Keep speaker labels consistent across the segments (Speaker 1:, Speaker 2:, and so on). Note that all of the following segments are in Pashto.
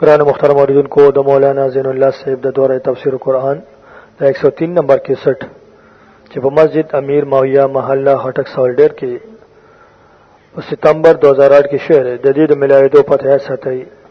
Speaker 1: قرآن مختار موردن کو دا مولانا زین اللہ صاحب دا دور تفسیر قرآن دا ایک سو تین نمبر کے سٹ چی پا مسجد امیر معاویہ محلہ حٹک سالڈیر کے ستمبر دوزار آٹھ کے شعر جدید
Speaker 2: ملاوی دو پتہ ہے ستائی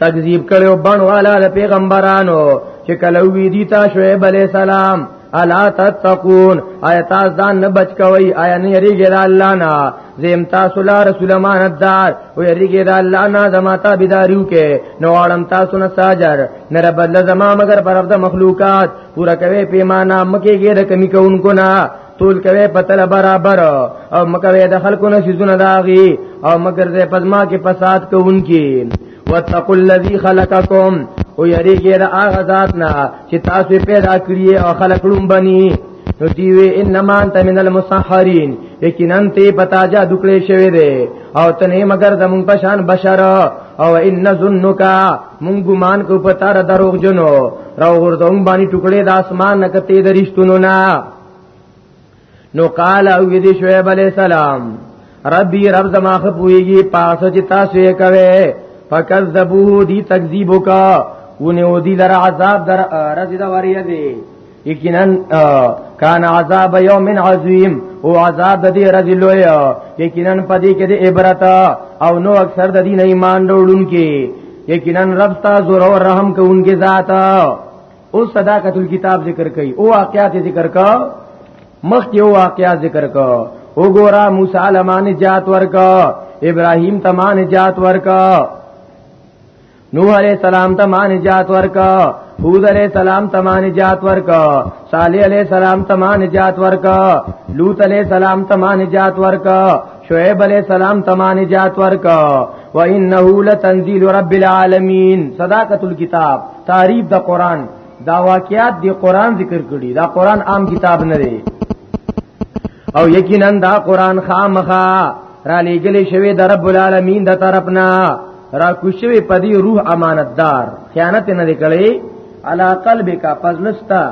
Speaker 2: تکذیب کړو بڼ والا د پیغمبرانو چې کله وی دي تا شعیب علی السلام الا تتقون آیا تاسو ځان نه بچ کوي آیا نه یریږي د الله نه زم تاسو لا رسول امانتدار او یریږي د الله نه زماتا بيداریو کې نو اړم تاسو نه ساجر نه رب الله زما مگر پر د مخلوقات پورا کوي پیمانه مکه کې د کمی کوونکو نه تول کوي پتل برابر او مکوي د خلکو نه سيزونه داغي او مگر زه پزما کې فساد کوونکی واتقوا الذي خلقكم او یریږي د هغه ذات نه چې تاسو پیدا کړی او خلق لوم بني نو دی وی انما انت من المسحرین یقینا ته پتا جا دکړې شوی دی او تنه مگر زمون پشان بشر او ان ظنک مون ګمان کو پتا را دروغ جنو راو ورته باندې ټوکړې د اسمان نکته درشتونو نه نو قال او دې شعیب علی السلام ربي رب زما خپويږي پاسو چې تاسو یې کوي فکذبوه دی تکذیب وکا ونیو دی لر عذاب در رضی دا وریه دی یقینا کان عذاب یوم عظیم او عذاب د دې رضی لوی یقینا پدې کې د عبرت او نو اکثر د دین ایمان ډوړونکي یقینا رب تا زور او رحم کوونکي ذات او صداقت الكتاب ذکر کړي او واقعات ذکر کا مخ کې او واقعات ذکر کا او ګورا موسی علمان جات ورکا ابراهیم تمان جات ورکا نوح علیہ السلام تمان جات ورکا حود علیہ السلام تمان جات ورکا صالح علیہ السلام تمان جات ورکا لوط علیہ السلام تمان جات ورکا شعیب علیہ السلام تما نجات ورکا و انه لتنزیل رب العالمین صداقت الكتاب تعریف د قران دا واقعات دی قران ذکر کړي دا قران عام کتاب نه دی او یقینا دا قران خامخا را لېګلې شوی د رب العالمین د طرفنا را کوشوي پدی روح امانتدار خیانت نه کړي علا قلبک پزلستا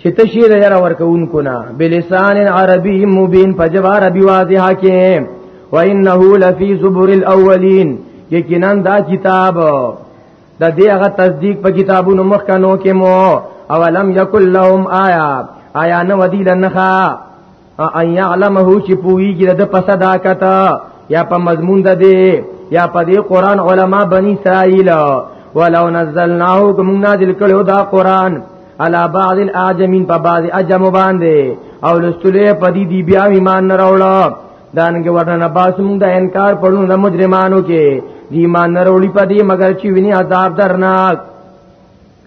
Speaker 2: چې تشیر یې ورکوونکو نه بلسان عربی مبین په جواب عربي واضحه کې وانه لفی زبر الاولین یقینا دا کتاب د دې هغه تصدیق په کتابونو مخکنو کې مو اولم یکل لهم آیا آیا نو دی لنخا ان يعلمه چې پويږي د په صداقت یا په مضمون ده دی یا په دې قران علما بني اسرائيل ولو نزلناه کوم نازل کړو دا قران على بعض الاعجمين په بعض اجم باندې او لستلې په دې دی بیا ایمان نه راوړل دانګ ورنه باسم دا انکار پړو د مجرمانو کې دی ایمان نه راوړي په دې مگر چې ویني عذاب درناک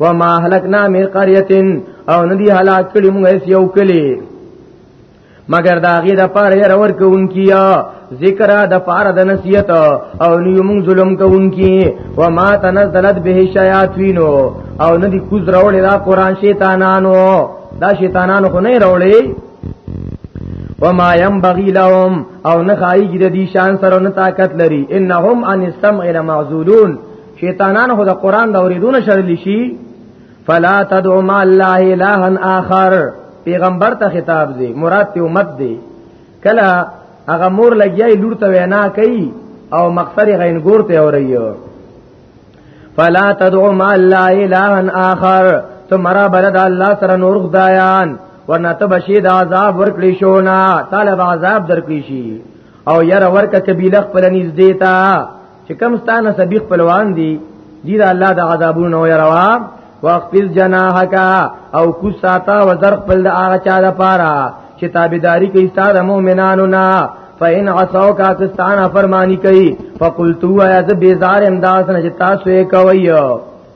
Speaker 2: وما اهلكنا من قريه او ندی هلاک کړي موږ هیڅ یو کلی مگر دا غي د پاره ير ور کوونکیا ذکر د پاره د نصیحت او نیو موږ ظلم کوونکی و ما تنزلت به شیاطین او ندی کوز راولې دا قران شیطانانو دا شیطانانو خو نه راولې وما ينبغي لهم او نه خایګ د دې شان سره نه طاقت لري انهم عن السمع لمعذولون شیطانان خو د قران د اوریدونه شړل شي فلا تدعو مع الله الها اخر پیغمبر ته خطاب دی مراد ته امت دی کله هغه مور لګیای لور ته وینا کوي او مقصد غین ګور ته اوریو فلا تدعو مع الله الها اخر ته مرا بلد الله سره نور خدایان ورنه ته بشید عذاب ورکړي شو نه طالب عذاب درکړي شي او ير ورکه قبيله خپل نږدې تا چې کم ستانه سبي خپلوان دي دي د الله د عذابونو او يروا واخفض جناحك او کو ساته وزر خپل د هغه چا د پاره چې تابعداري کوي ستاسو مؤمنانو نه فإن عصوا کا کستان فرمانی کوي فقلتو یا ذ بیزار امداس نه چې تاسو یې کوي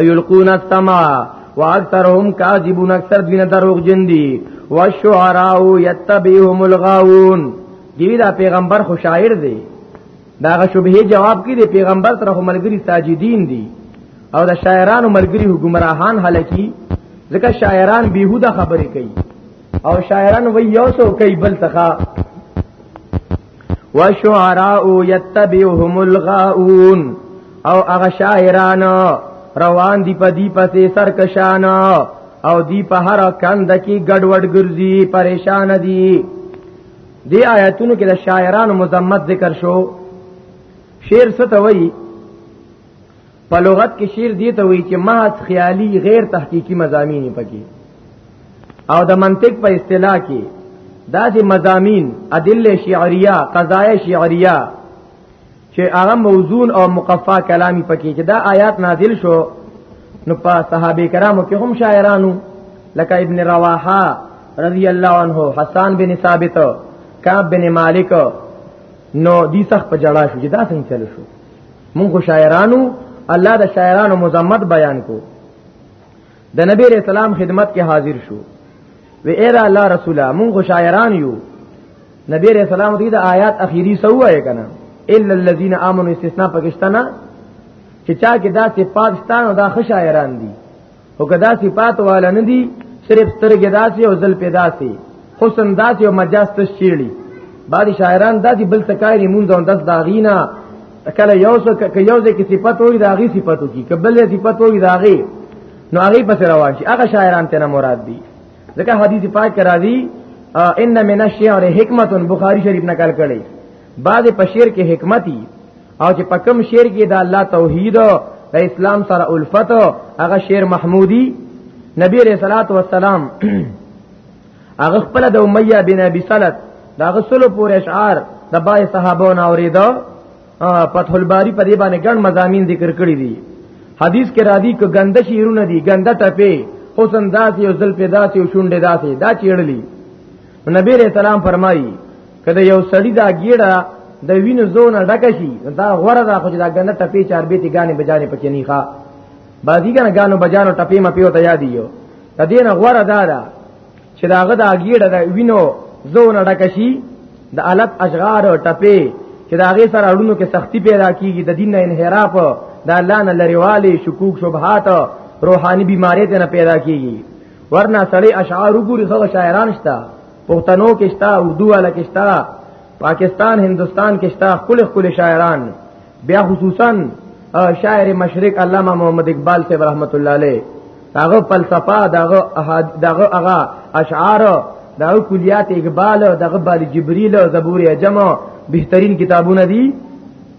Speaker 2: ایلقون السما واکثرهم کاذبون اکثر دین دروغ جن دي والشعراء يتبعهم الغاوون دی دا پیغمبر خو شاعر دی دا غ شبهه جواب کې دی پیغمبر سره ملګری ساجدین دي او د شاعرانو ملګری حکمراهان هلکی ځکه شاعران بیهوده خبرې کوي او شاعران وی یو سو کوي بل څخه وشعراء يتبعهم الغاؤون او هغه شاعران روان دي په دې پسې سرکشان او دی په هر کند کې ګډوډ ګرځي پریشان دي دی آیاتونو کې د شاعرانو مذمت ذکر شو شعر ستوي په لغت کې شعر دی ته وی چې محض خیالي غیر تحقیقی مزامین پکې او د منطق په اصطلاح کې داسې مزامین ادله شعریه قضایه شعریه چې هغه موزون او مقفا کلامی پکې چې دا آیات نازل شو نو په صحابه کرامو کې هم شاعرانو لکه ابن رواحه رضی الله عنه حسان بن ثابت کعب بن مالک نو دی سخت په جړا شو چې دا څنګه چل شو مونږ خو شاعرانو الله د شاعرانو مزمت بیان کو د نبی علیہ السلام خدمت کې حاضر شو وی اے دا الله رسوله مونږ خو شاعران یو نبی علیہ السلام دې د آیات اخیری سو وای کنه الا الذين امنوا استثناء پاکستان چې چا کې دا صفات ستانو دا خشایران دي او کدا صفات والا نه دي صرف سترګې داسې او ځل پیدا سي حسن داسې او مجاز تشچیړي بعد شاعران داسې بل تکایری مونږ او داس داغینا کله یو څه ک یو ځکه کې صفات وي داغي صفاتو کی کبل صفات وي داغي نو هغه پس روان شي هغه شاعران ته نه مراد دي ځکه حدیث پاک کرا دي ان من الشعر حکمت بخاری شریف نقل کړي بعد پشیر کې حکمتي او چې په کوم شعر کې د الله توحید د اسلام سره الفت هغه شعر محمودی نبی رسول الله والسلام هغه خپل د امیہ بن ابي سلط دا غسل پور اشعار د بای صحابو نه اوریدو فتح الباری په دې باندې ګڼ مزامین ذکر کړی دي حدیث کې را دي ک ګنده شیرونه دي ګنده ټپه حسن ذات یو ذل پیدا سی او شونډه ذات دا چیړلی نبی علیہ السلام فرمایي کله یو سړی دا ګیړه د وینو زونه ډک شي دا غوړه دا خو دا ګنده ټپی چار به تی غانې بجانې پکې نه ښا بازی کنه غانو بجانو ټپی مپی وته یاد یو د دینه غوړه دا دا چې داغه دا ګیړه د وینو زونه ډک شي د الف اشغار او ټپی چې داغه سره اړونو کې سختی پیدا کیږي د دین نه انحراف د الله نه لریوالي شکوک شبهات روحاني بیماری ته نه پیدا کیږي ورنه سړی اشعار وګوري خو شاعران شته پښتنو کې شته اردو والا کې شته پاکستان هندستان کې شته خپل خپل شاعران بیا خصوصا شاعر مشرق علامه محمد اقبال صاحب رحمت الله علیه داغه فلسفه داغه داغه هغه اشعار داغه کلیات اقبال داغه بال جبريل زبور جمع بهترین کتابونه دي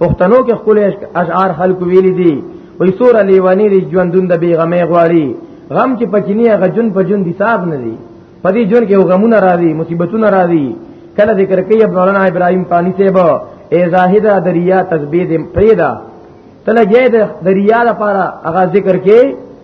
Speaker 2: پښتنو کې خپل اشعار خلق ویل دي وې سور لیوانی دی ژوندون د بیغمه غواړي غم چې پکینی هغه جون په جون دي صاحب نه دي په دې جون کې غمونه راځي مصیبتونه راځي کله ذکر کوي مولانا ابراهيم پانی صاحب ای زاهدا دریا تسبیح پیدا تلګې د دریا لپاره هغه ذکر کې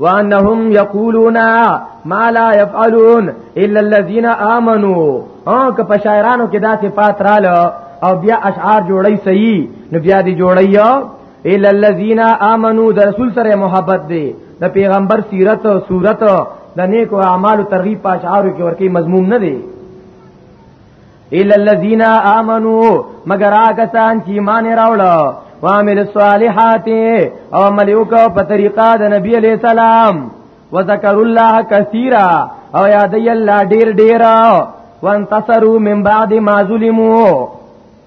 Speaker 2: وانهم یقولون ما لا يفعلون الا الذين امنوا او که په شاعرانو کې دا صفات رااله او بیا اشعار جوړی صحیح نو بیا دی جوړی الا الذين امنوا د رسول سره محبت دی د پیغمبر سیرت او صورت د نیکو اعمال ترغیب په اشعارو کې ورکی مضمون نه دی الا الذين امنوا مگر هغه سان چې ایمان راوړل او عمل الصالحات او عمل وکاو په طریقه د نبی علی السلام وذكر الله كثيرا او یاد الله ډیر ډیر وانتصروا من بعد ما ظلموا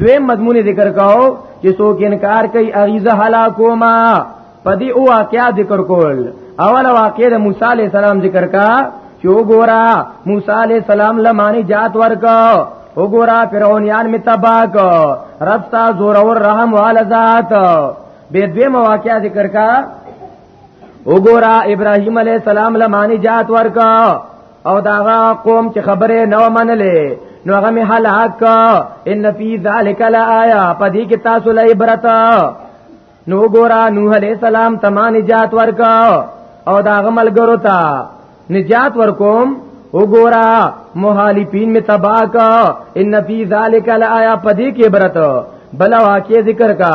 Speaker 2: دویم مضمون ذکر کاو
Speaker 1: چې څوک انکار کوي اغیزه هلاکوما پدې او واقعیا ذکر کول اول واقعې د موسی علی السلام ذکر کا چې وګورا موسی علی السلام لمانی جات ورکا وګورا فرعونیان می تباک رب تا زور اور رحم وال ذات به دوی مواقعیا ذکر کا وګورا ابراهیم علی السلام لمانی جات ورکا او داغه قوم چې خبره نه منلې نو هغه می هلاک ان فی ذلک لآیا پدې کې تاسو لای برتا نو ګورا نوح علیہ السلام تما نجات ورکا او دا غمل ګرو تا نجات ورکوم وګورا مخالفین می تبا کا ان فی ذلک لایا پدی کې برت بل واقع ذکر کا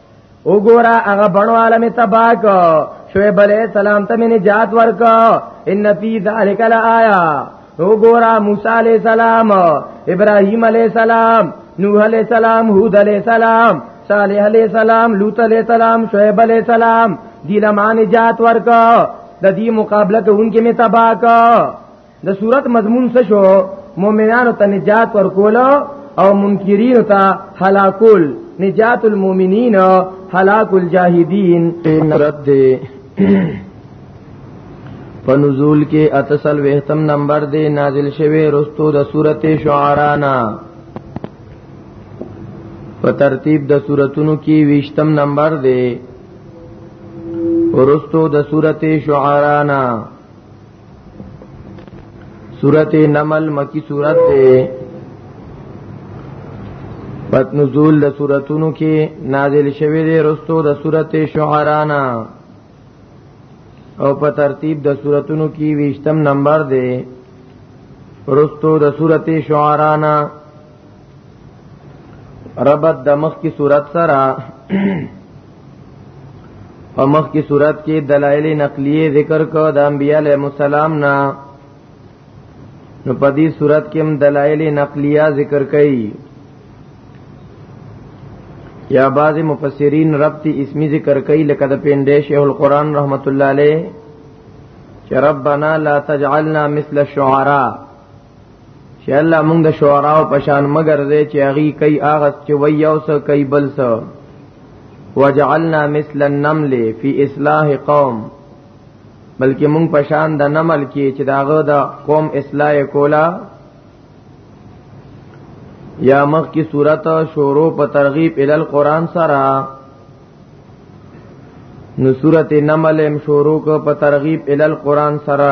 Speaker 1: وګوره هغه بڼو عالم تباک شعیب علیہ السلام ته نجات ورکا ان فی ذلک لآیا وګوره موسی علیہ السلام ابراهیم علیہ السلام نوح علیہ السلام هود علیہ السلام صالح علیہ السلام لوط علیہ السلام شعیب علیہ السلام دی لما نجات ورکا د دې مقابله کوونکې می تباک د صورت مضمون څه شو مؤمنانو ته نجات ورکول او منکرین ته هلاکول نجات المؤمنین هلاک الجاهدین
Speaker 2: نفرت دی په نزول کې اتسل وهتم نمبر دی نازل شوه رستو د سورته شعرانا په ترتیب د سوراتونو کې ویشتم نمبر دی ورستو د سورته شعرانا سورت نمل مکی سورت دے پت نزول د سورتونو کې نازل شوی دی رستو د سورت شعرانا او په ترتیب د سورتونو کې ویشتم نمبر دی رستو د سورت شعرانا ربط د مخ کی صورت سره په مخ کی صورت کې دلایل نقلیه ذکر کو د انبیاء علیه السلام نه نو په دې صورت کې هم دلایل نقلیه ذکر کړي یا بعض مفسرین ربط اسمی ذکر کئی لکه د پیندې شیخ القرآن رحمت الله علیه چې ربنا لا تجعلنا مثل الشعراء چې الله موږ د شعرا او پشان مگر زه چې اغي کوي اغس چې وي او سه کوي بل سه وجعلنا مثل النمل فی اصلاح قوم بلکې موږ پشان د نمل کې چې داغه د قوم اصلاح کولا یا مخ کی صورت شورو په ترغیب ال القران سره نو صورت نمل هم شورو کو په ترغیب ال القران سره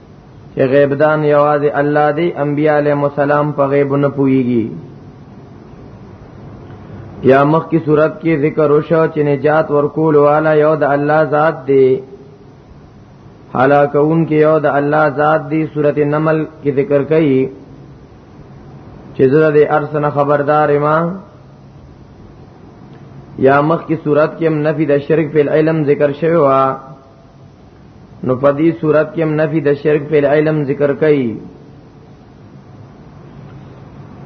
Speaker 2: چې غیب دان یوازې الله دی انبیاء علیه السلام په غیب نه پويږي یا مخ کی صورت کې ذکر وشو چې نجات ورکول والا یو د الله ذات دی حالاکون کې یو د الله ذات دی صورت نمل کې ذکر کړي چې زړه دې ارسنه خبردار ما یا مخ کی صورت کې هم نفي د شرک په علم ذکر شوی و نو په دې صورت کې هم نفي د شرک په علم ذکر کړي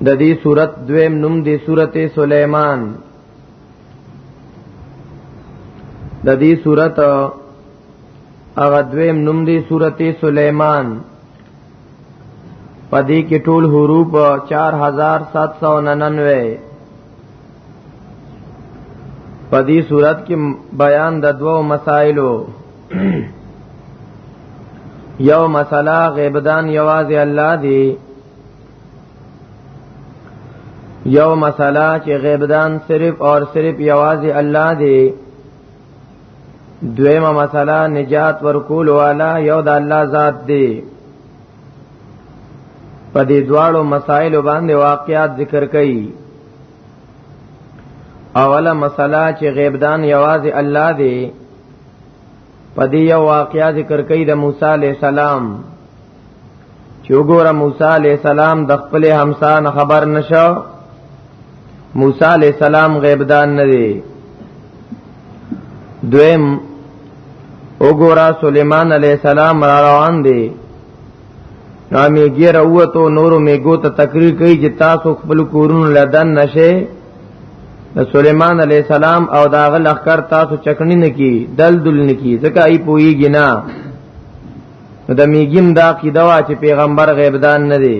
Speaker 2: د دې صورت دویم نوم دی سورته سليمان د دې صورت هغه دویم نوم دی سورته سليمان پدې کې ټول حروف 4799 په دې صورت کې بیان د دوو مسائلو یو مسله غیبدان یوازې الله دی یو مسله چې غیبدان صرف اور صرف یوازې الله دی دویمه مسله نجات ورکول والا یو د الله ذات دی په دې دواړو مسائل باندې واقعات ذکر کړي اوله مسله چې غیب دان یوازې الله دی په دې یو واقعیا ذکر کړي د موسی علی السلام چې وګوره موسی علی السلام د خپل همسان خبر نشو موسی علیہ السلام غیب دان نه دی دویم وګورا سليمان عليه السلام را روان دي نامې ګیر اوته نور میګو ته تقریر کوي چې تاسو خپل کورونو لدن نشه د سليمان عليه السلام او داغه لخر تاسو چکنی نه کی دل دل نه کی ځکه ای پویږي نه د میګیم دا قیدوا چې پیغمبر غیب دان نه دی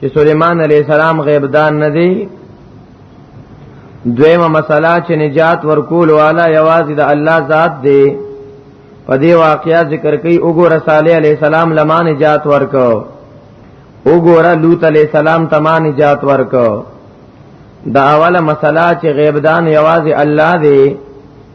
Speaker 2: چې سليمان عليه السلام غیب دان نه دی دویمه مسله چې نجات ورکول والا یوازې د الله ذات دی په دې واقعیا ذکر کوي وګوره صالح عليه السلام لما نجات ورکو وګوره لوط عليه السلام تما نجات ورکو دا اوله مسله چې غیب دان یوازې الله دی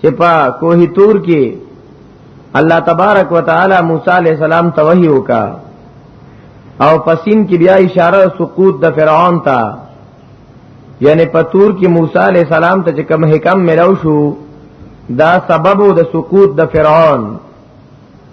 Speaker 2: چې په کوه تور کې الله تبارک وتعالى موسی عليه السلام ته وحي وکا او پسین کې بیا اشاره سقوط د فرعون ته یعنی په تور کې موسی عليه السلام ته چې کوم حکم ملو شو دا سبب د سقوط د فرعون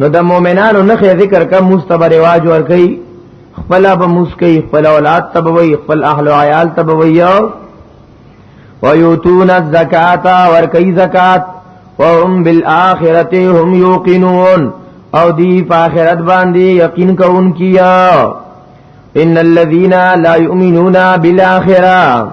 Speaker 2: نو د مؤمنانو نه ذکر کا مستبر رواج ور کوي خپل به مسکی خپل اولاد تبوي خپل اهل او عیال تبوي ويؤتون الزکات ور کوي زکات وهم بالاخره هم یوقنون او دی په آخرت باندې یقین کوونکیا ان الذين لا يؤمنون بالاخره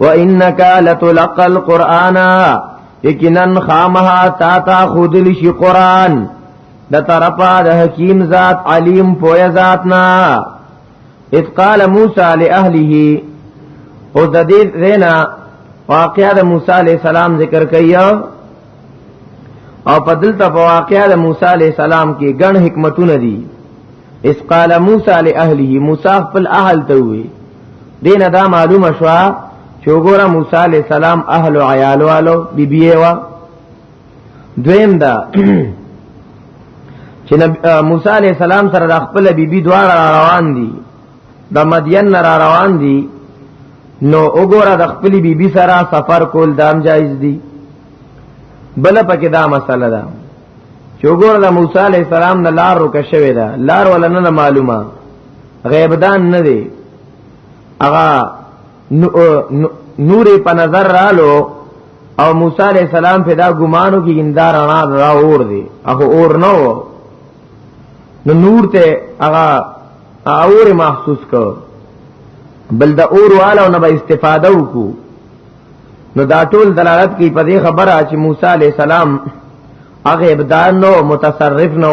Speaker 2: وانك لتلقى القرآن یقینا خامها تا تا خود لشی قرآن د طرفا د حکیم ذات علیم پویا ذات نا اذ قال موسی لاهله او د دې زینا واقعا د موسی علی السلام ذکر کیا او په دلته په واقعا د موسی علی السلام کې ګڼ حکمتونه دي اذ قال موسی لاهله موسی خپل اهل ته وی دین دا معلومه شو چې وګوره موسی علی السلام اهل او عیال والو بیبیه وا دویم دا چې موسی علی السلام سره د خپل بیبي دواړه روان دي د مدین را روان دي نو وګوره د خپل بیبي سره سفر کول دام جایز دي بل پکې دا مسله ده چې وګوره د موسی علی السلام نه لار روکه شوې ده لار ولنه معلومه غیب دان نه دی اغا نور په نظر رالو او موسی علیہ السلام په دا ګمانو کې اندار انا را اور دی هغه اور نه و نو نور ته هغه اور محسوس کو بل دا اور والا نه به استفاده وکړو نو دا ټول دلالت کوي په دې خبره چې موسی علیہ السلام هغه ابدان نو متصرف نو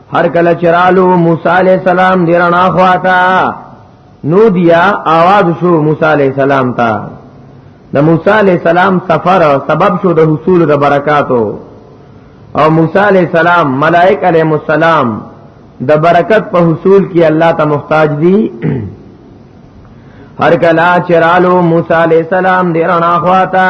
Speaker 2: هر کله چرالو موسی علی السلام دی رڼا خواتا نو دیا आवाज شو موسی علی السلام ته د موسی علی السلام سفر سبب شو د حصول د برکاتو او موسی علی السلام ملائک علی السلام د برکت په حصول کې الله ته محتاج دي هر کلا چرالو موسی علی السلام دی رڼا خواتا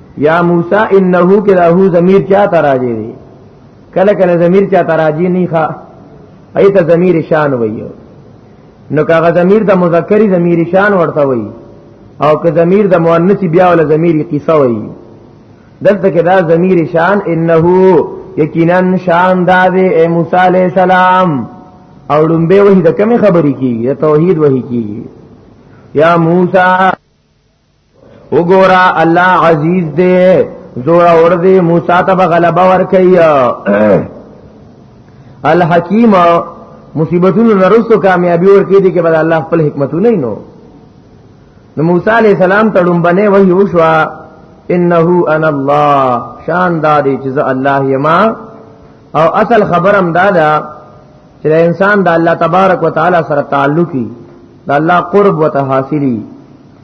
Speaker 2: یا موسی انه کې راهو ضمیر چا تراجی دی کله کله ضمیر چا تراجی نه ښا ایت ضمیر شان وایو نو کاغه ضمیر د مذکری ضمیر شان ورته وایي او که ضمیر د مؤنث بیا ول ضمیر قصه وای دلته کې دا ضمیر شان انه یقینا شان دا دی اے موسی علیہ السلام او لومبه وحی د کمی خبرې کیږي توحید وحی کیږي یا موسی وګورا الله عزیز دې زور اور دې موسی ته غلبا ور کوي الحکیم مصیبتونو نرسو کامیابی ور کوي دې کې بعد الله خپل حکمتونه نه نو نو موسی علی السلام ته لومبنه وحی وشوا انه انا الله شان دادی چې الله یما او اصل خبرم دا ده چې انسان د الله تبارک وتعالى سره تعلقي د الله قرب وته حاصلي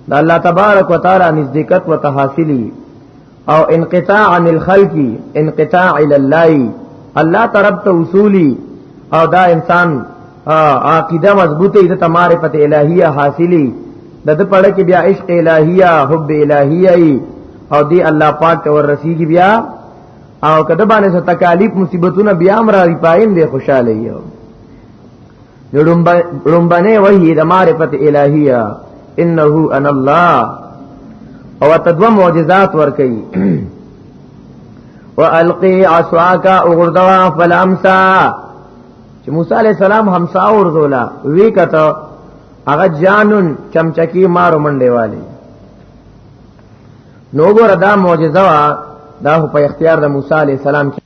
Speaker 2: د الله تبارک وتعالى نزدېکت وته حاصلي او انقطاع عن الخلق انقطاع الى الله الله طرف ته وصولي او دا انسان عقیده مضبوطه د معرفت الہیه حاصلي د د پړه کې بیا عشق الہیه حب الہیه او دی الله پاک ته ور رسیږي بیا او کده باندې څه تکالیف مصیبتونه بیا هم راځي پایم دې خوشاله یو لړمبنه وحی د معرفت الہیه انه انا الله او تدو معجزات ور کوي والقي عصاك اغردوا فلامسا چې موسی عليه السلام همسا اورزولا وی کته هغه جانن چمچکی مارو منډه والی نو ګور دا معجزه وا دا په اختیار د موسی علی السلام کې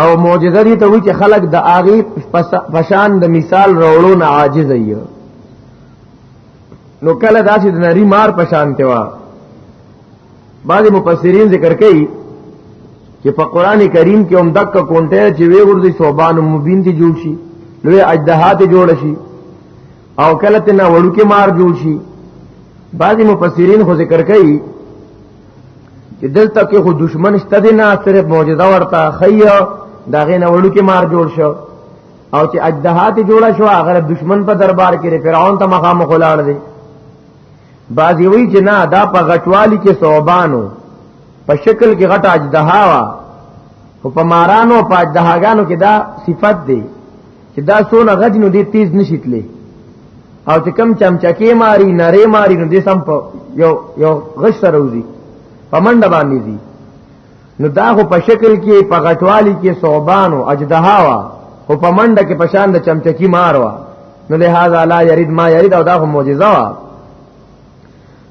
Speaker 2: او معجزه دي ته وی چې خلق د اغي پشان د مثال راوړو نه عاجز ای نو کله داسې د نری مار پشان ته وا بعض مفسرین ذکر کوي چې په قران کریم کې هم دک کونټه چې وی ورته صوبان مبین دي جوړ شي لوی اجدهات جوړ شي او کله ته نه وړو کې مار جوړ شي بعضی مفسرین خو ذکر کوي چې دلته کې خو دشمن شته دی نه صرف معجزه ورته خیا دا غې نه وړو کې مار جوړ شو او چې اجدهات جوړه شو هغه دشمن په دربار کې فرعون ته مخامخ ولاړ دی بعضی وی چې نه دا په غټوالی کې صوبانو په شکل کې غټه اجدها وا خو په مارانو په اجدهاګانو کې دا صفت دی چې دا سونه غټ نو دې تیز نشیتلې او چې کم چمچکی ماری نری ماری نو دې سم په یو یو غش سره وځي په منډه باندې دي نو دا خو په شکل کې په غټوالي کې صوبان او اجدها وا او په منډه کې پشان د چمچکی مار وا نو لہذا لا یرید ما یرید او دا خو معجزه وا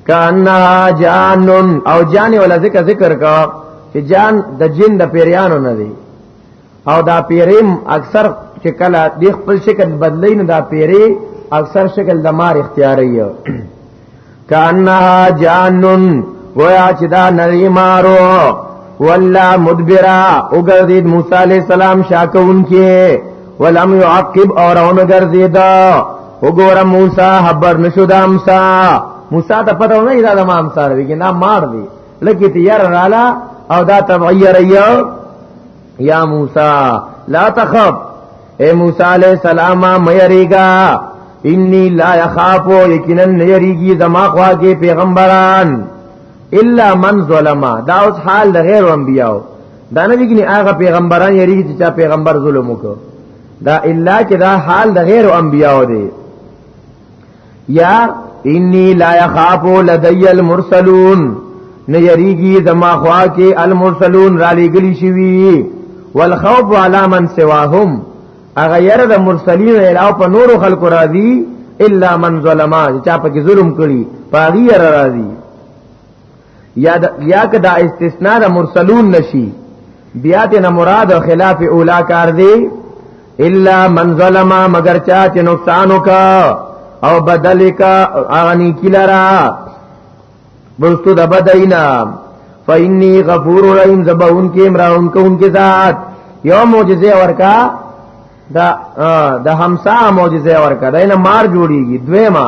Speaker 2: کانا جانن او جان ولا ذکر ذکر کا چې جان د جن د پیریانو نه دی او دا پیریم اکثر چې کله د خپل شکل بدلی نه دا پیری اکثر شکل د مار اختیاري کانها جانن گویا چې دا نری مارو ولا مدبرا وګرځید موسی علی السلام شاکون کې ولم يعقب اور اون ګرځیدا وګوره موسی خبر نشو د امسا موسی ته پته نه ایدا د امسا ویګنا مار دی لکه تیار رالا او دا تبعیر ایو یا موسی لا تخف اے موسی علیہ السلام مېریګا انی لا یخافو یقینا نېریګي زما خواږه پیغمبران الا من ظلم دا اوس حال د غیر انبیاو دا نه دي هغه پیغمبران یریږي چې چا پیغمبر ظلم وکړ دا الا چې دا حال د غیر انبیاو دی یا انی لا یخاف لدی المرسلون نه یریږي زما خوا کې المرسلون را لګلی شوی والخوف علی من سواهم اغه یره د مرسلین علاوه په نورو خلکو راضی الا من ظلما چا په ظلم کړي پاغي یره راضی یا دا یا کدا استثناء د مرسلون نشي بیا ته نه مراد خلاف اولا کار دی الا من ظلم مگر چا چې نقصان وکا او بدل کا اغنی کلرا بلستو د بدینا فإني غفور رحیم زبون کې امراون کو انکه ذات یو معجزه ورکا دا د همسا معجزه ورکا دا نه مار جوړیږي دویما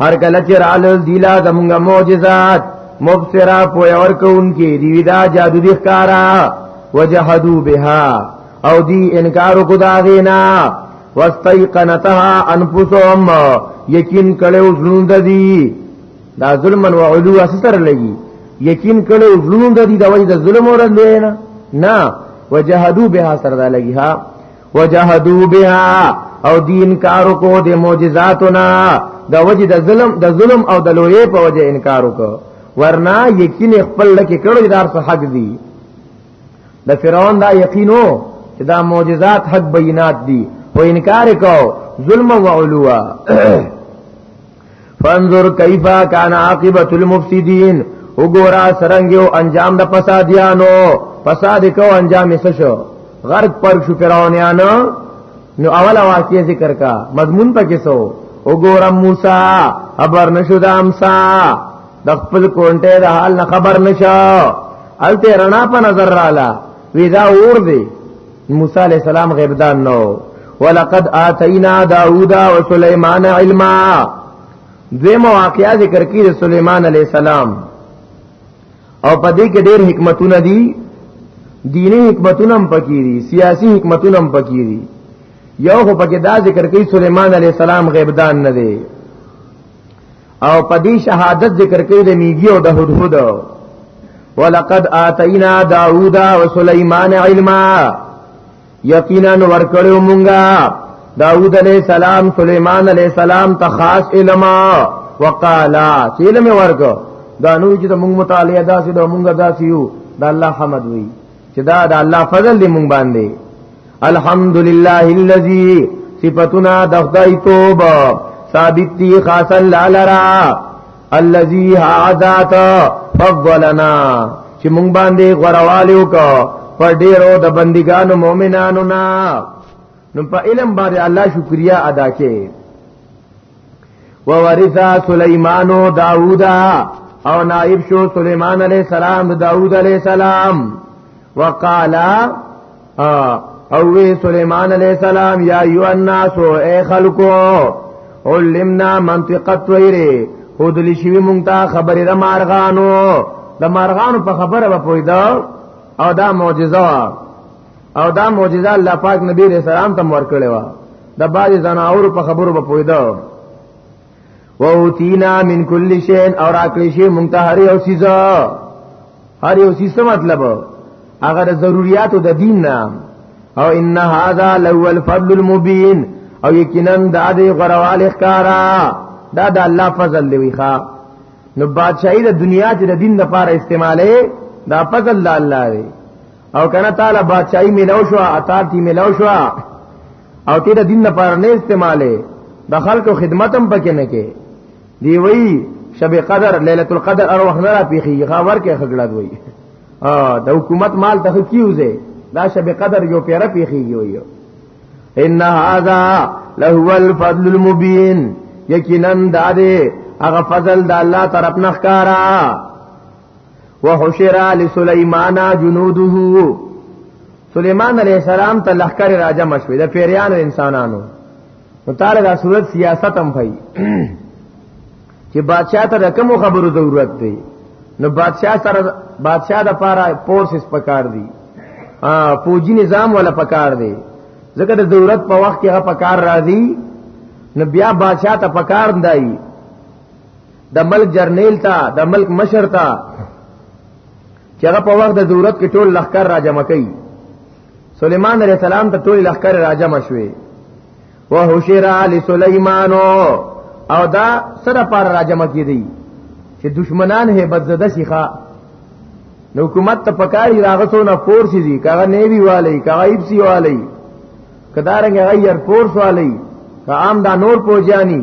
Speaker 2: هر کله چې رال دیلا زمونږ معجزات مبصرا پوی اور کوونکی دی دا جادو دی ښکارا وجحدوا بها او دی انکار کو دا غینا واستيقنتها انفسهم یقین کړو زلون د دی دا ظلم او علو اسر لګي یقین کړو زلون د دی د وجه ظلم اور نه نه وجحدوا بها سره دا لګي ها وجحدوا بها او دین کارو کو د معجزاتنا د وجه د ظلم د ظلم او د لوی په وجه انکار وکړ ورنا یقین خپل لکه کړو دار څه حق دی د فرعون دا یقینو چې دا معجزات حق بینات دي او انکار کو ظلم او علوا فانظر کیف کان عاقبت المفسدین وګورا سرنګ یو انجام د فسادیانو فساد کو انجام یې شو غرق پر شو فرعونانو نو اوله واقعي ذکر کا مضمون پکې سو وګورا موسی خبر نشو د امسا د خپل کونټه د حال نه خبر نشو الته رڼا په نظر رااله ویدا اور دی موسی علیہ السلام غیب دان نو ولقد آتینا داوود و سلیمان علما دوی مواقعا ذکر کی د سلیمان علیہ السلام او په دې کې ډېر حکمتونه دي دینی حکمتونه هم پکې دي سیاسي حکمتونه هم پکې دي یو خو پکې دا ذکر کوي سلیمان علیہ السلام غیب دان نه دی او په دې شهادت ذکر کوي د میږي او د هدهد ولقد آتینا داوود او سليمان علما یقینا ورکړو مونږه داوود علیہ السلام سليمان علیہ السلام ته خاص علم وقالا چې علم ورکو دا نو چې موږ مطالعه داسې د موږ داسې یو د الله حمد وی چې دا د الله فضل دی مونږ باندې الحمدلله الذي صفاتنا د خدای توب ثابت دي خاصا لالرا الذي عادات فضلنا چې مونږ باندې غروالیو کو په ډیرو د بندګانو مؤمنانو نه نو په علم باندې الله شکریا ادا کړي وورثا سليمان داوود او نائب شو سليمان عليه السلام داوود عليه السلام وقال او وی سليمان عليه السلام يا ايها الناس اي خلقو علمنا منطقه طيره خود لشي مونږ ته خبره د مارغانو د مارغانو په خبره به پویدا او دا معجزه او دا معجزه الله پاک نبی علیہ السلام تم ورکړې و د باج زناور په خبرو به پویدا ووتینا من کل شین اور اکلی شی مونږ ته هر یو سیز هر یو سیز مطلب هغه د ضرورتو د دین نه او ان هاذا لو الفضل المبین او یقینا د دې غروال اخکارا دا د الله فضل دی ښا نو بادشاہي د دنیا چې د دین لپاره استعماله دا فضل الله دی او کنه تعالی بادشاہي ملاو شو اطاعت ملاو شو او ته د دین لپاره نه استعماله د خلکو خدمتم پکې نه کې دی وی شب قدر ليله القدر ار وخت نه را پیخي غاور کې خګړه دوی ا د حکومت مال ته کیوزه دا شب قدر یو پیره پیخي یو یو ان هذا لهو الفضل المبين یقینا دا دې هغه فضل د الله طرف نه ښکارا وحشر آل سلیمان جنوده سلیمان علیہ السلام ته لخر راجه مشوي د پیریانو انسانانو نو تعالی دا صورت سیاست هم پي چې بادشاہ ته کوم خبرو ضرورت دی نو بادشاہ سره بادشاہ د پاره پورسز پکار دی ا پوجي نظام ولا پکار دی ځکه د ضرورت په وخت کې هغه پکار راځي نو بیا بادشاہ ته پکار دی د ملک جرنیل ته د ملک مشر ته چې هغه په وخت د ضرورت کې ټول لخر را جمع کړي سليمان عليه السلام ته ټول لخر را جمع شوي وحشر علی سليمان او دا سره پر را جمع کړي چې دشمنان هیبت زده شيخه نو حکومت ته پکاري راغتو نه فورس دي کغه نیوی والی کغه ایپسی والی کدارنګ غیر فورس والی که عام دا نور پوجانی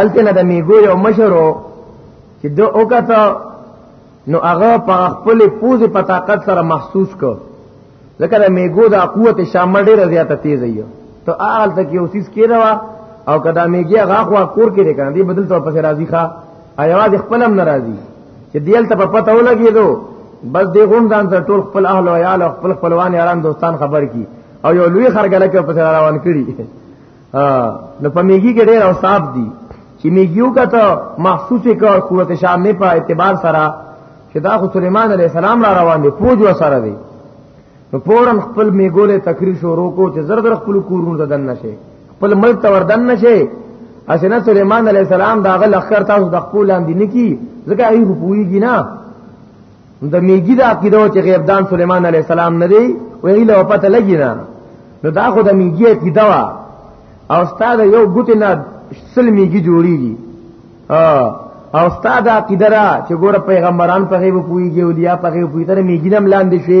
Speaker 2: الته نه د میګو یو مشرو چې د اوکته نو هغه په خپل پوز په طاقت سره محسوس کو ځکه د میګو د قوت شامل ډیره زیاته تیز ایو ته آل تک یو سیس کې روا او کدا میګي هغه خو کور کې کړه دی بدل تو پسې راضی ښا ایواز خپلم ناراضی چې دیل ته په پته ولګي دو بس دی غون ځان سره ټول خپل اهل او عیال خپل خپلوان یاران دوستان خبر کی او یو لوی خرګلکه پسې روان کړي نو په میګي کې ډېر اوصاف دي چې میګیو کته محسوسه کار قوت شامه په اعتبار سره چې دا خو سليمان عليه السلام را روان دي فوج و سره دي نو پورن خپل میګوله تقریر شروع کو چې زر در خپل کورونو ته دن نشي خپل ملک ته وردن نشي اسنه سليمان عليه السلام دا غل اخر تاسو د خپل لاندې نکی ځکه ای هو پويږي نه د میګی دا عقیده چې غیب دان سليمان عليه السلام نه دی ویل او پته لګی نه نو دا خو د میګی عقیده وا او استاد یو ګوت نه سل میګی جوړیږي او استاد عقیده را چې ګوره پیغمبران په غیب پویږي او لیا په غیب پویږي تر میګی نم لاندې شي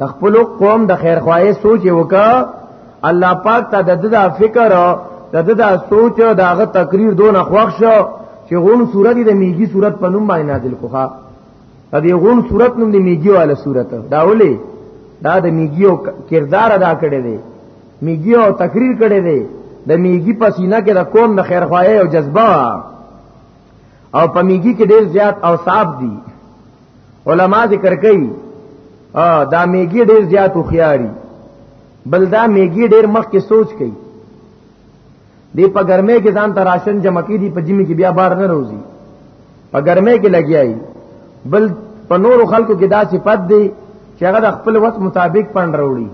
Speaker 2: د خپل قوم د خیر خوای سوچ وکا الله پاک ته د دغه فکر د دغه سوچ او دغه تقریر دون خوښ شو چې غون صورت د میږي صورت په نوم باندې نازل کوه د دې غون صورت نوم د میږي والا صورت دا ولې دا د میږي او کردار ادا کړی دی میږي او تقریر کړی دی د میږي په سینه کې د قوم د خیر خوای او جذبه او په میږي کې ډیر زیات اوصاف دي علما ذکر کوي دا میګي ډیر زیات خوخياري بل دا میګي ډیر مخ کې سوچ کوي دی په ګرمه کې ځان ته راشن جمع کی دی په جمی کې بیا بار نه روزي په ګرمه کې لګیای بل په نور خلکو کې دا صفت دی چې هغه د خپل وخت مطابق پند وروړي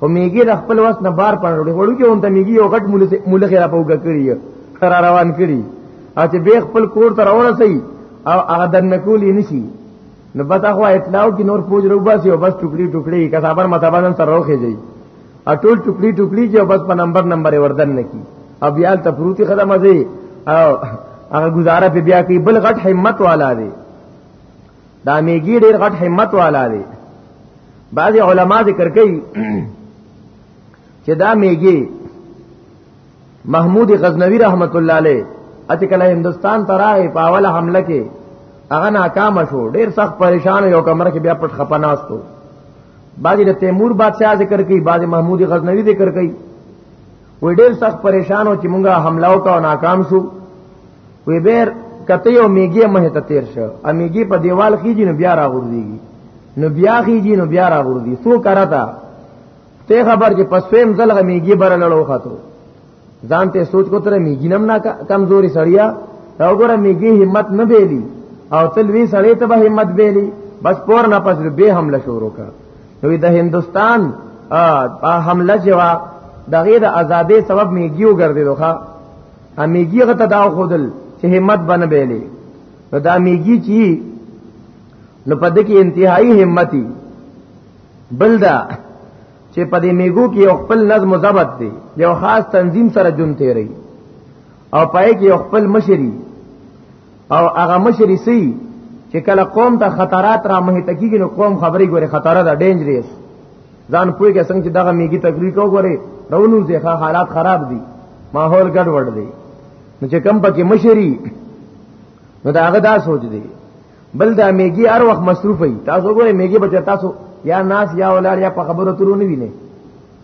Speaker 2: او میګي د خپل وس نه بار پړ وړي وړو کې اونته میګي یو غټ مولخ را پوګه کړی را روان کړی او چې به خپل کور ته راوړ سي او هغه دن کولی نشي نو بتا خو اطلاع کې نور پوج رو باسي او بس ټوکړي ټوکړي کسابر متابن سره روخه دی او ټول ټوکړي ټوکړي چې بس په نمبر نمبر وردن نکی او بیا ته پروتي خدمه دی او هغه گزاره په بیا کې بل غټ همت والا دی دا میګی ډیر غټ همت والا دی بعضی علما ذکر کوي چې دا میګی محمود غزنوی رحمت الله علیه اته کله هندستان ته راغی په اوله حمله کې هغه ناکام شو ډیر سخت پریشان یو کمر کې بیا پټ خپناستو بعضی د تیمور بادشاہ ذکر کوي بعضی محمود غزنوی ذکر کوي وې ډېر سخت پریشان و چې مونږه حمله وکاو ناکام شو وی بیر کته یو میګي مه ته تیر شو ا میګي په دیوال خيږي نو بیا راغورځيږي نو بیا خيږي نو بیا راغورځي سو کرتا ته خبر چې پسویم زلغه میګي بر لړو خاتو ځان ته سوچ کو تر میګي نم نا کمزوري سړیا او ګره میګي همت نه بیلی او تلوي سړی ته به همت بیلی بس پور نه پس به حمله شروع کړ نو د هندستان ا حمله جوا دغه د آزادې سبب میګیو ګرځیدو ښا امیګی غته دا خودل چې همت بنه بیلې نو دا امیګی چی نو پد کې انتهایی همتی بلدا چې پدې میګو کې یو خپل نظم او ضبط دی یو خاص تنظیم سره جون تیری او پای کې یو خپل مشری او هغه مشر سي چې کله قوم ته خطرات را مه تکیږي نو قوم خبري ګوره خطر ده ډینجریس ځان پوي کې څنګه چې دغه میګي تقریر کو ګوره رونو ځخه حالات خراب دي ماحول ګډوډ دی نو چې کم پکې مشري نو دا هغه دا سوچ دی بل دا میګي هر وخت مصروف وي تاسو ګوره میګي بچ تاسو یا ناس یا ولار یا په خبرو ترونه ویني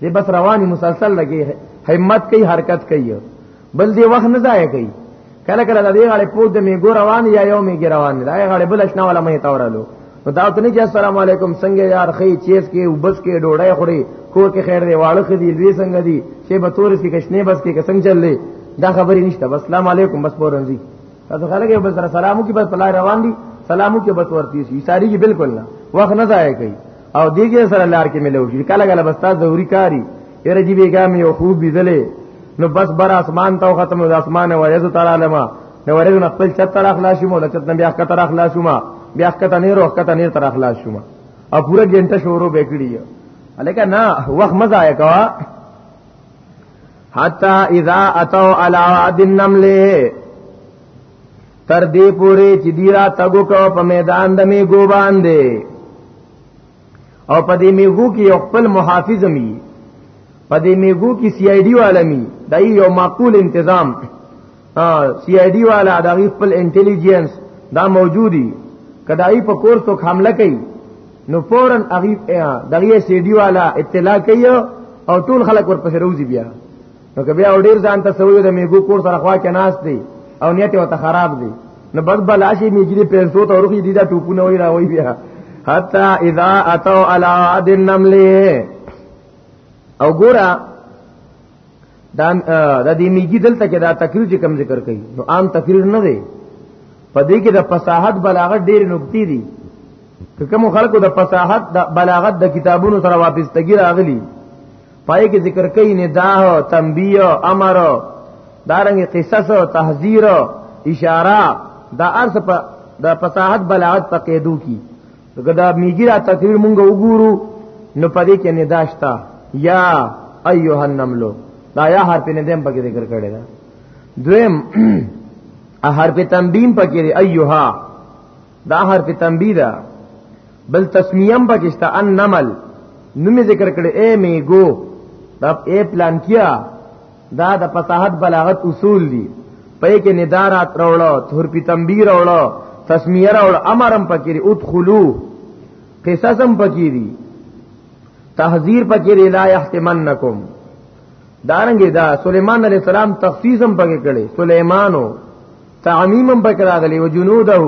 Speaker 2: دی بس رواني مسلسل لګي همت کوي حرکت کوي بل دی وخت نه ضایع کوي کله کله د دې غړې پوز د میګو روان یا یو میګي روان دی هغه غړې بل شنه ولا مې تورلو نو دا ته نه چې السلام علیکم څنګه یار خې چیز کې وبس کې ډوډۍ خوري کور کې خیر دی واړه خدي لوی څنګه دی چې به تور سي کښنه بس کې څنګه چللې دا خبرې نشته بس السلام علیکم بس پورنځي تاسو خلک بس سلامو کې بس پلار روان دي سلامو کې بس ورتي شي ساری کې بالکل نه وخت نه ضایع کوي او دیګه سره لار کې ملو شي کله کله بس تاسو ضروري کاری یره جی بیګا مې یو خوب لیدلې نو بس بر اسمان ته ختم د اسمان وایزو تعالی لما نو ورته نه خپل چت تر اخلاص شوم له چت نه بیا کتر اخلاص شوم بیا کته نه روخ کته نه تر اخلاص شوم او پورا ګنټه شورو بکړی الکه نه وخت مزه آیا کوا حتا اذا اتوا على واد النمل تر دې پورې چې دی را تګو کو په میدان د میګو باندې او په دې میګو کې یو خپل محافظ می په دې میګو کې سی آی ډی عالمي د یو معقول تنظیم سی آی ډی والا د خپل انټيليجنس دا موجودي کدائی په کور څوک حمله کوي نو فورن اغي دغه سی ډی والا اطلاع کوي او ټول خلک ورپسې روزي بیا نو که بیا ډیر ځان ته سوي د میګو کور سره خوا کې ناس دی او نیت یې وته خراب دی نو بس بلاشي میګری پیسو ته ورخي دي دا ټوپونه وای راوي بیا حتا اذا اتو علی عد النمل او ګورا دا د دې میګی دلته کې دا تقریر چې کم ذکر کړي نو عام تقریر نه دی په دې کې د فصاحت بلاغت ډېر نقطې دي که کوم خلکو د فصاحت د بلاغت د کتابونو سره واپس تګی راغلي پای کې ذکر کوي نداه تنبیه امر دارنګ قصص او تحذير اشاره دا ارس په د فصاحت بلاغت په قیدو کی دا میګی را تقریر مونږ وګورو نو پدې کې نداشتا یا ایها النملو دا یا هر په ندیم په ذکر کړی دا دویم هر په تنبیم په کې ایها دا حرف تنبیه ده بل تسمیه پکشتا ان نمل نوم ذکر کړي اے میګو دا اے پلان کیا دا د فصاحت بلاغت اصول دي پې کې ندارات راوړو تور پی تنبیه راوړو تسمیه راوړو امرم پکې ادخلو قصصم پکې دي تحذير پکې لا يحتمنکم دارنګه دا سليمان عليه السلام تخصیصم پکې کړي سليمانو تعمیمم پکې راغلی و جنوده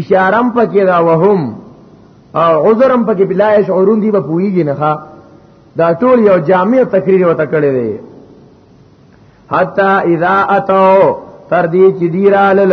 Speaker 2: اشارم پکې دا وهم او عذرم پکې بلا شعورون دی به پویږي نه دا ټول یو جامع تقریر وته کړی دی حتا اذا اتو تر دې چې دی رالل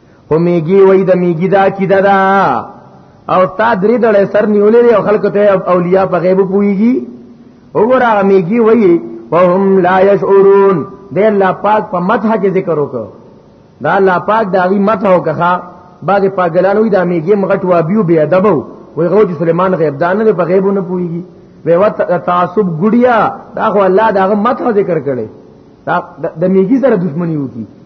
Speaker 2: او میګي وای د میګي دا کیده دا او تا درې دړې سر نیولې او خلکو ته اولیاء په غیب پويږي وګوره هغه میګي وای وهم لا يشعرون د الله پاک په مدح کې ذکر وکړه دا الله پاک دا غي مدح وکړه بعد پاګلانو دا میګي مغټ وا بيو بي ادب وي غو چې سليمان غیب دان نه په غیب نه پويږي وی وت تعصب ګډیا دا خو الله دا مت ذکر کړي دا د میګي سره دښمنی وکي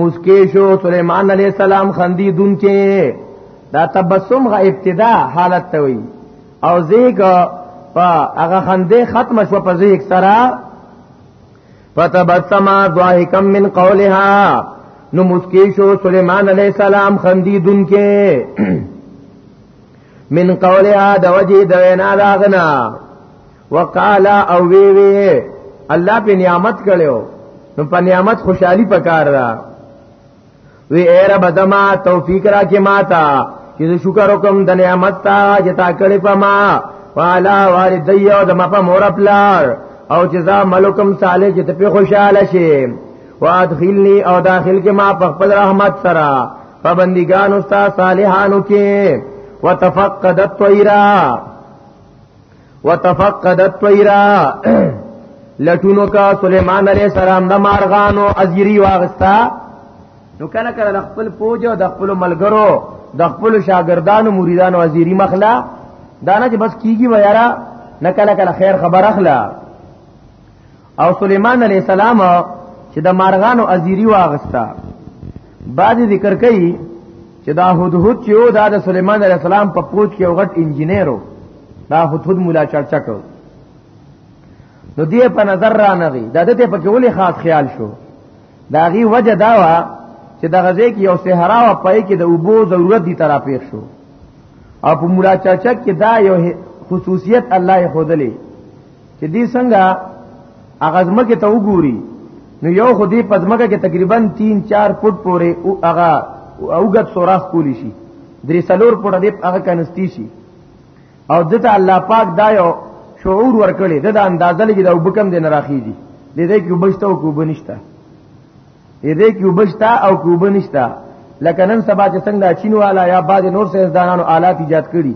Speaker 2: مسکی شو سليمان عليه السلام خندي دن کې دا تبسم غا ابتدا حالت ته وي او زیګ په هغه خندې ختم شو په زیګ سره فتبسم ضاحكا من قولها نو مسکی شو سليمان عليه السلام خندي دن کې من قولها د وجه د وینا داغنا وقال او وی وی الله په نعمت کړو نو په نعمت خوشحالي پکار را وی اے رب زما توفیق را کې ماتا چې شکر وکم د نعمت تا چې تا کړې په ما والا والدی او د مپه مور پلار او چې زما ملکم صالح چې ته په خوشاله شي وادخلني او داخل کې ما په خپل رحمت سره پابندګان استاد صالحانو کې وتفقد الطيرا وتفقد الطير لټونو کا سليمان عليه السلام د مارغانو ازيري واغستا نو کله کله د خپل پوجو د خپل ملګرو د خپل شاګردانو مریدانو ازيري مخلا دانه چې بس کیږي ویرا نه کله کله خیر خبر اخلا او سليمان عليه السلام چې د مارغانو ازيري واغستا بعضی ذکر کوي چې دا هدهد چې و دا د سليمان عليه السلام په پوج کې وغټ انجنیرو دا هدهد مولا چرچا کو نو دې په نظر را نغي دا دته په کې ولې خاص خیال شو دا غي وجه دا وا چې د غزې کې یو صحرا او پای کې د اوبو ضرورت دي ترا پیښ شو او په مولا چرچا کې دا یو خصوصیت الله یې خودلې چې دې څنګه هغه ځمکه ته وګوري نو یو خو دې پزمکه کې تقریبا 3 4 فوټ پورې او هغه اوګت سوراخ کولی شي درې سلور فوټ دې هغه کنستی شي او دته الله پاک دا یو شعور ورکړي د اندازه لګي دا وبکم دې نه راخیږي دې دې کې وبشته او کو بنشته اې دې کې وبشتا او کې وبنشتا لکه نن سبا چې څنګه چین والا یا بعد نور سیاستدانانو آلات ایجاد کړي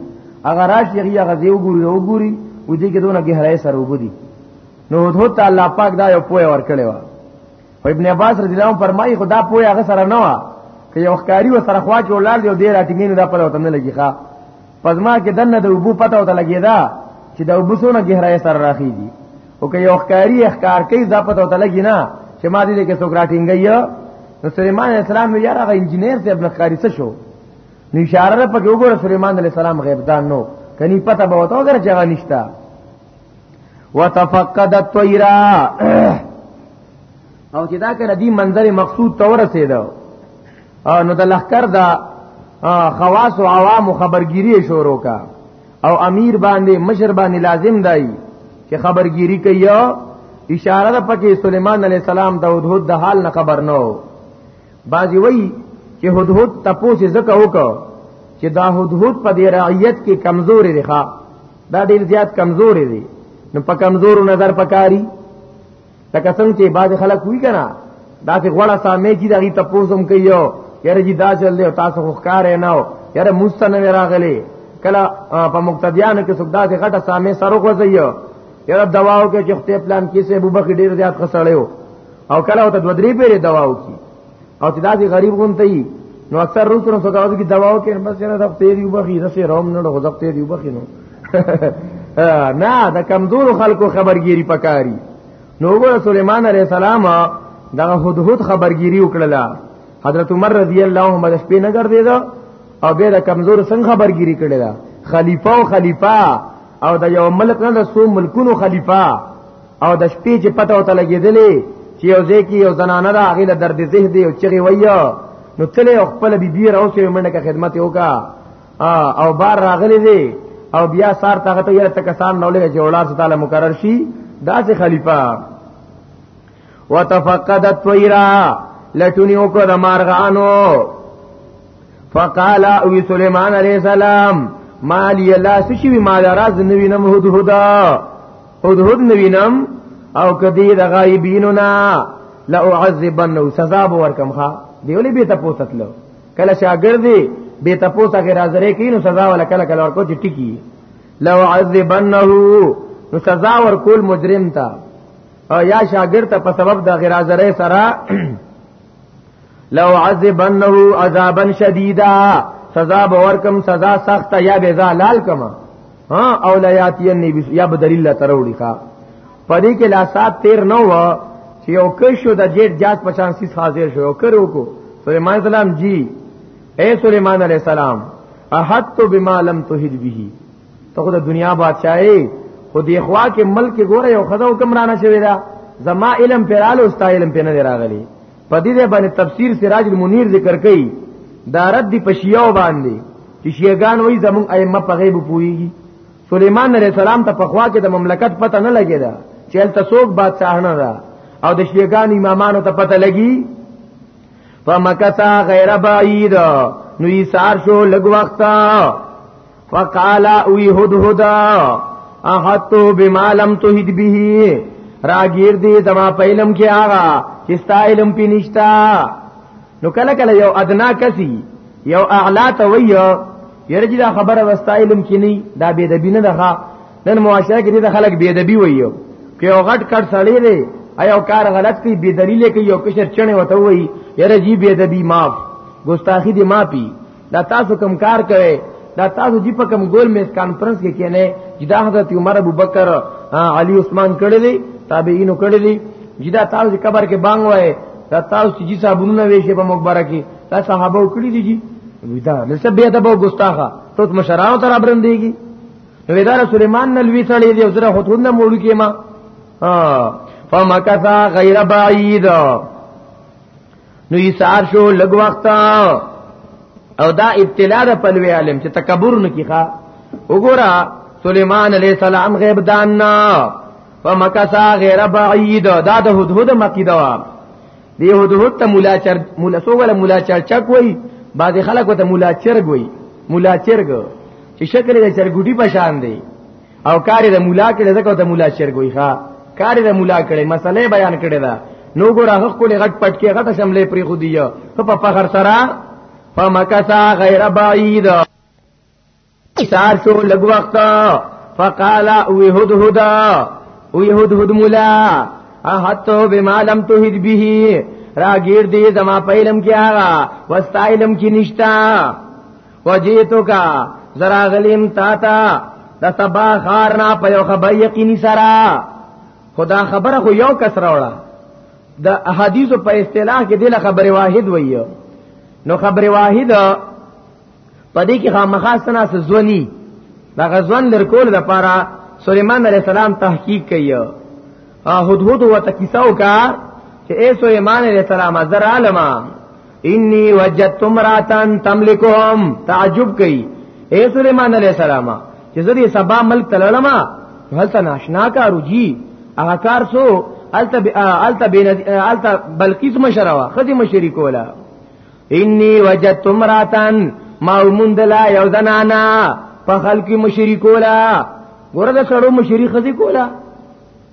Speaker 2: هغه راشي هغه غزي وګوري وګوري و دې کې دونه ګهرای سره وګوري نو هو ته الله پاک دا یو پوهه ورکړي وا ابن عباس رضی الله عنه فرمایي خدا پوهه هغه سره نه وا که یو ښکاری و سره خوا کې ولال دی او ډیر اټینګینو دا په وطن نه لګي ښا پزما کې دنه د وبو پته وته لګیدا چې د وبو سونه گہرای سره راخیږي او که یو ښکاری ښکار کوي دا پته وته لګی نه چې ما دې کې سوکراټینګي نو سليمان عليه السلام نو یاره غ انجنیر ته ابن قاری څه شو نو اشاره په کې وګوره سليمان عليه السلام غیب دان نو کني پته به وته اگر چا نشتا وتفقد الطيرا او چې دا کړه دی منظر مقصود ته ورسېده نو د لخر دا خواص او عوام خبرګيري شروع کا او امیر باندې مشر باندې لازم دی چې خبرګيري کوي اشاره ده پکې سليمان عليه السلام د هدهد د حال نه خبر نه و بازی وای چې هدهد تپوس زکه وکړه چې دا هدهد په دې رعیت کې کمزوري دی ښا دا ډیر زیات کمزوري دی نو په کمزورو نظر پکاري لکه څنګه چې بعض خلک وی کنه دا چې غوړه سامې کی دغه تپوسم کوي یاره جی دا چل دی تاسو خوخکار نه او یاره مستنه راغلی کله په مقتدیانو کې سودا دې غټه سامې سره غوځي یاره دواو کې چې خپل پلان کې سه ابو بکر ډیر زیات خسړیو او کله ته دوه درې پیری دواو کې او چې داسې غریب غونته یي نو اکثر روز تر صدا کې دواو کې بس نه د تیر یو بخي نه سي روم نه د تیر یو بخي نو نه د کمزور خلکو خبرګيري پکاري نو ګور سليمان عليه السلام دغه هدهد خبرګيري وکړه حضرت عمر رضی الله عنه د شپې نه ګرځید او به د کمزور څنګه خبرګيري کړل خلیفہ او خلیفہ او د یو ملک نه د سو ملکونو خلیفہ او د شپې چې پته وته لګېدلې چې یو ځای کې یو زنانه ده هغې له درد ذه دی او چغې وایه نو تلې او خپله بیبي راوسې منډه که خدمت یې وکړه او بار راغلی دی او بیا سار تاغه ته یره تکسان نو لګي چې اولاد تعالی مقرر شي دا سه خلیفہ وتفقد الطيرا لټونی وکړه د مارغانو فقال او سليمان عليه السلام مالي الله سشي ما راز نوي نم هدهدا هود هود نوینم او کدی د غایبینو نا لا اعذبن سزا به ورکم ښا دیولې به ته پوسټلو کله شاګرد به ته پوسټه غیر حاضرې کینو سزا ولا کله کله ورکو چې ټکی لو عذبنه نو سزا ورکول مجرم تا او یا شاګرد ته په سبب د غیر حاضرې سره لو عذبنه عذابا شدیدا سزا باورکم سزا سخت یا به زالال کما ها او لا یاتین یا بدلیل تروړي کا پدې کې لا سات 13 نو و چې یو کښو د جیټ جاز 85 حاضر شو یو کرو کو سليمان السلام جی اے سليمان عليه السلام احدت بما لم تهد به ته خو د دنیا بادشاہي خو دی خوا کې ملک ګوره یو خدای حکمرانه شوی دا زما علم پیرالو ستا علم پینې راغلی په دې باندې تفسیر سراج المنیر ذکر کړي دا رد دی په شیعو باندې چې شیعاګان وایي زمون ائمه په غیب پوریږي سليمان عليه السلام ته په خوا کې د مملکت پته نه لګیدا چې ال تسوک بادشاہ نه دا او د شیعاګان امامانو ته پته لګي فمکثا غیر بعید نو یې سار شو لګ وخت فقال اوی هد هدا احتو بما لم تهد به راګیر دی زما پیلم کې آغا چې ستا علم پی نشتا نو کله کله یو ادنا کسی یو اعلا ته وی یره چې دا خبره وستا علم کې نه دا بے دبی نه ده نن معاشره کې د خلک بے دبی وی که یو غټ کټ سړی دی ایو کار غلط کی بے دلیل کې یو کشر چنه وته وی یره جی بے دبی معاف ګستاخی دی معافی دا تاسو کم کار کوي دا تاسو جی په کم ګول میز کانفرنس کې کینه چې دا حضرت عمر ابو بکر علی عثمان کړی دی تابعینو کړی دی چې دا تاسو قبر کې بانګ وای دا تاسو چې جی صاحبونه ویشه په مقبره کې دا صحابه کړی دی جی ودا لسه به ادب او ګستاخه ته مشرانو تر ابرن دیږي ودا سليمان نلوي سړی دی زره هوتون نه موړو کې ما فمکثا غیر بعید نو ایثار شو لګ وخت او دا ابتلا د پلوی عالم چې تکبر نکی ښا وګوره سليمان عليه السلام غیب داننا فمکسا غیر بعید دا د هدهد مقیده وا دی هدهد ته مولا چر مولا سو ولا مولا چر چک وای بعض خلک ته مولا چرګ وای مولا چرګ چې شکل د چرګوټي په شان دی او کار د مولا کړي ځکه ته مولا شرک وي ښا کار د مولا کړي مسلې بیان کړي دا نو ګور هغه خپل غټ پټ کې غټه شملې پری خو دی په فخر سره فمکثا غیر بعید اشار شو لګ وخت فقال وی هد هدا وی هد هد مولا احتو بما لم تهد به راګیر دی زما پیلم کې هغه واستایلم کې نشتا وجیتو کا زرا غلیم تا تا د سبا خار نه په یو خبر یقیني سره خدا خبره خو یو کس راوړه د احادیث په اصطلاح کې دله خبره واحد وایو نو خبره واحد پدې کې خامخا سنا سزونی دا غزوان لرکول د پاره سليمان عليه السلام تحقیق کوي ا هدهد وته کیساو کا چې اے سليمان عليه السلام زر عالمه انی وجدت امراتن تملکهم تعجب کئ اے سليمان عليه السلام چې زه دې سبا ملک تللم هلته ناشنا کارو جی هغه کار سو الته الته بین الته بلقیس مشروا خدي مشری کولا انی وجدت امراتن ما ومندلا یو زنانا په خلکی مشری کولا ګوره د سړو مشری خدي کولا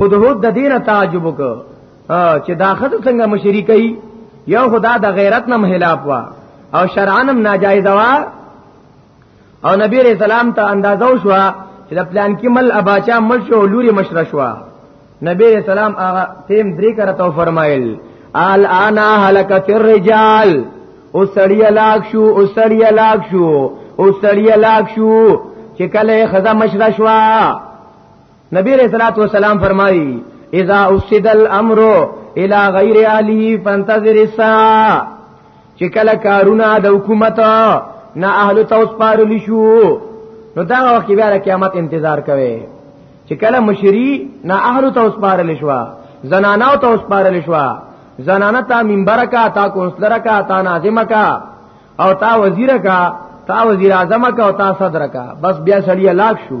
Speaker 2: هدهد د دینه تعجب وک چې داخت څنګه مشری کوي یو خدا د غیرت نه مهلاپ وا او شرعنم ناجایز وا او نبی رسول الله ته اندازو شو چې د پلان کې مل اباچا مل شو لوري مشر شو نبی رسول الله هغه تیم درې کرته فرمایل آل انا هلکت الرجال او سړی لاک شو او سړی لاک شو او سړی لاک شو چې کله خزه مشر شو نبی رسول الله صلی الله علیه وسلم فرمایي اذا افسد الامر الى غیر اهله فانتظر الساعه چې کله کارونه د حکومت نه اهل توس پارلی شو نو دا وخت بیا د قیامت انتظار کوي چې کله مشری نه اهل توس پارلی شو زنانه توس پارلی شو زنانه تا منبر کا تا کونسلر کا تا ناظم کا او تا وزیر کا تا وزیر اعظم کا او تا صدر کا بس بیا سړی لاک شو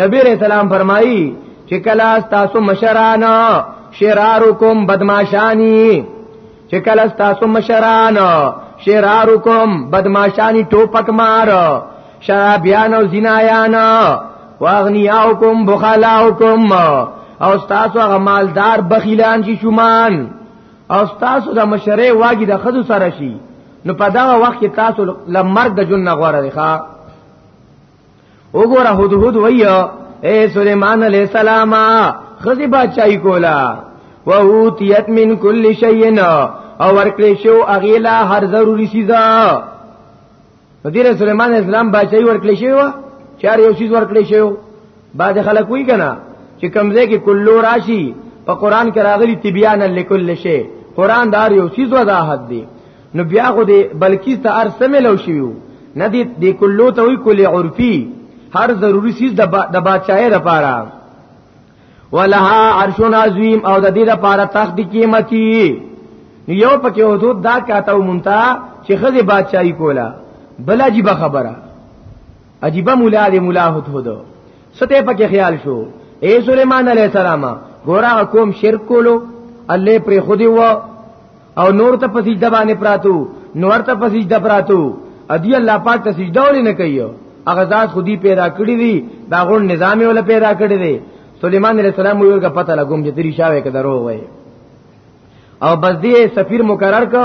Speaker 2: نبی علیہ السلام فرمایي چې کلا تاسو مشران شرارکم بدمعشانی چې کلا تاسو مشران شرارکم بدمعشانی ټوپک مار شرابیان او زنایان واغنیاکم بخلاکم او تاسو غمالدار بخیلان شي شومان او تاسو د مشره واګي د خدو سره شي نو په دا وخت کې تاسو لمر د جن غوړه ښه وګوره هود هود ویا اے سليمان عليه السلام خزي بادشاہي کولا ووتیت من کل شیئن او ورکړې شو اغیلا هر ضروري سیزا نبی رسول الله اسلام بچي ورکړې شو چار یو سیز ورکړې شو بعد خلک وی کنا چې کمزې کې کلو راشي په قران کې راغلي تبیان لکل شی قران دار یو سیز وضاحت دی نو بیا خو دې بلکې ته ار سملو شیو نه دې دې کلو ته وی کلی عرفي هر ضروری چیز د با د بادشاہي لپاره ولها عرش عظیم او د دې لپاره تخت قیمتي نو یو پکې حدود دا کاته مونتا چې خزه بادشاہي کولا بل عجیب خبره عجیب مولا دې مولا هوت هدو سته پکې خیال شو اے سليمان عليه السلام ګورا کوم شرک کولو الله پر خودي و او نور ته په سجده باندې پراتو نور ته په سجده پراتو ادي الله پاک ته سجده ولې نه کوي هغه ذات خودي پیدا کړی دی دا غون نظام ولا پیدا کړی دی سليمان عليه السلام یو کا پته لګوم چې تری شاوې کې درو وای او بس دی سفیر مقرر کو